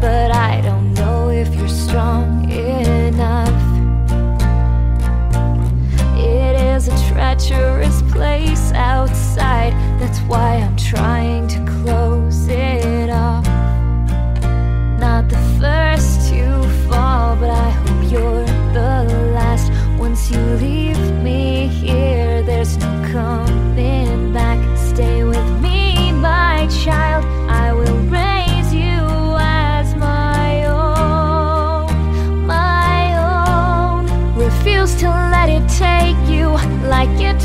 but I don't know if you're strong enough. It is a treacherous place outside, that's why I'm trying.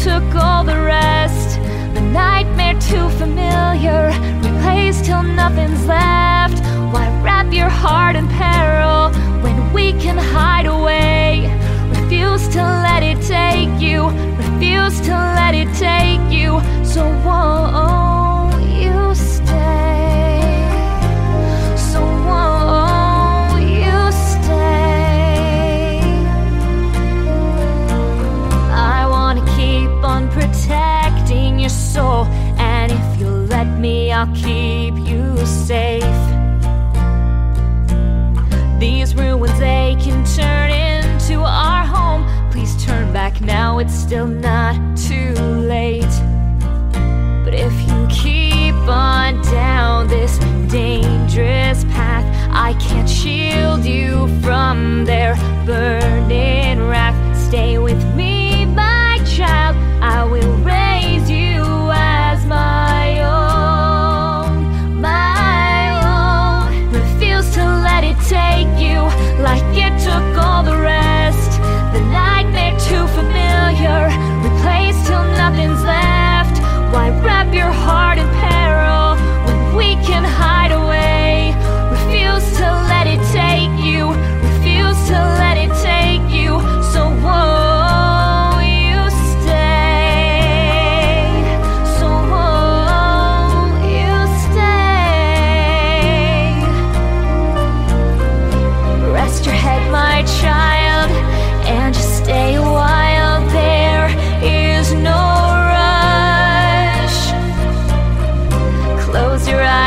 Took all the rest. The nightmare too familiar, replaced till nothing's left. Why wrap your heart in peril when we can hide away? Refuse to let it take you, refuse to let it take you. So won't I'll keep you safe. These ruins they can turn into our home. Please turn back now, it's still not too late. But if you keep on down this dangerous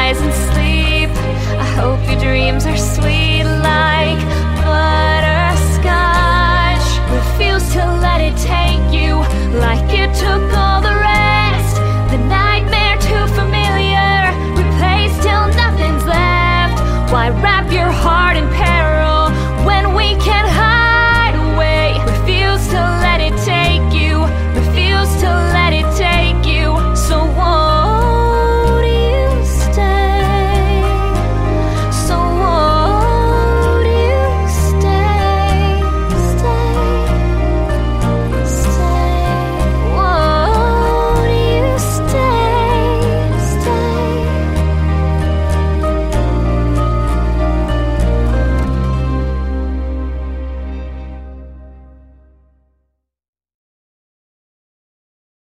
eyes and sleep. I hope your dreams are sweet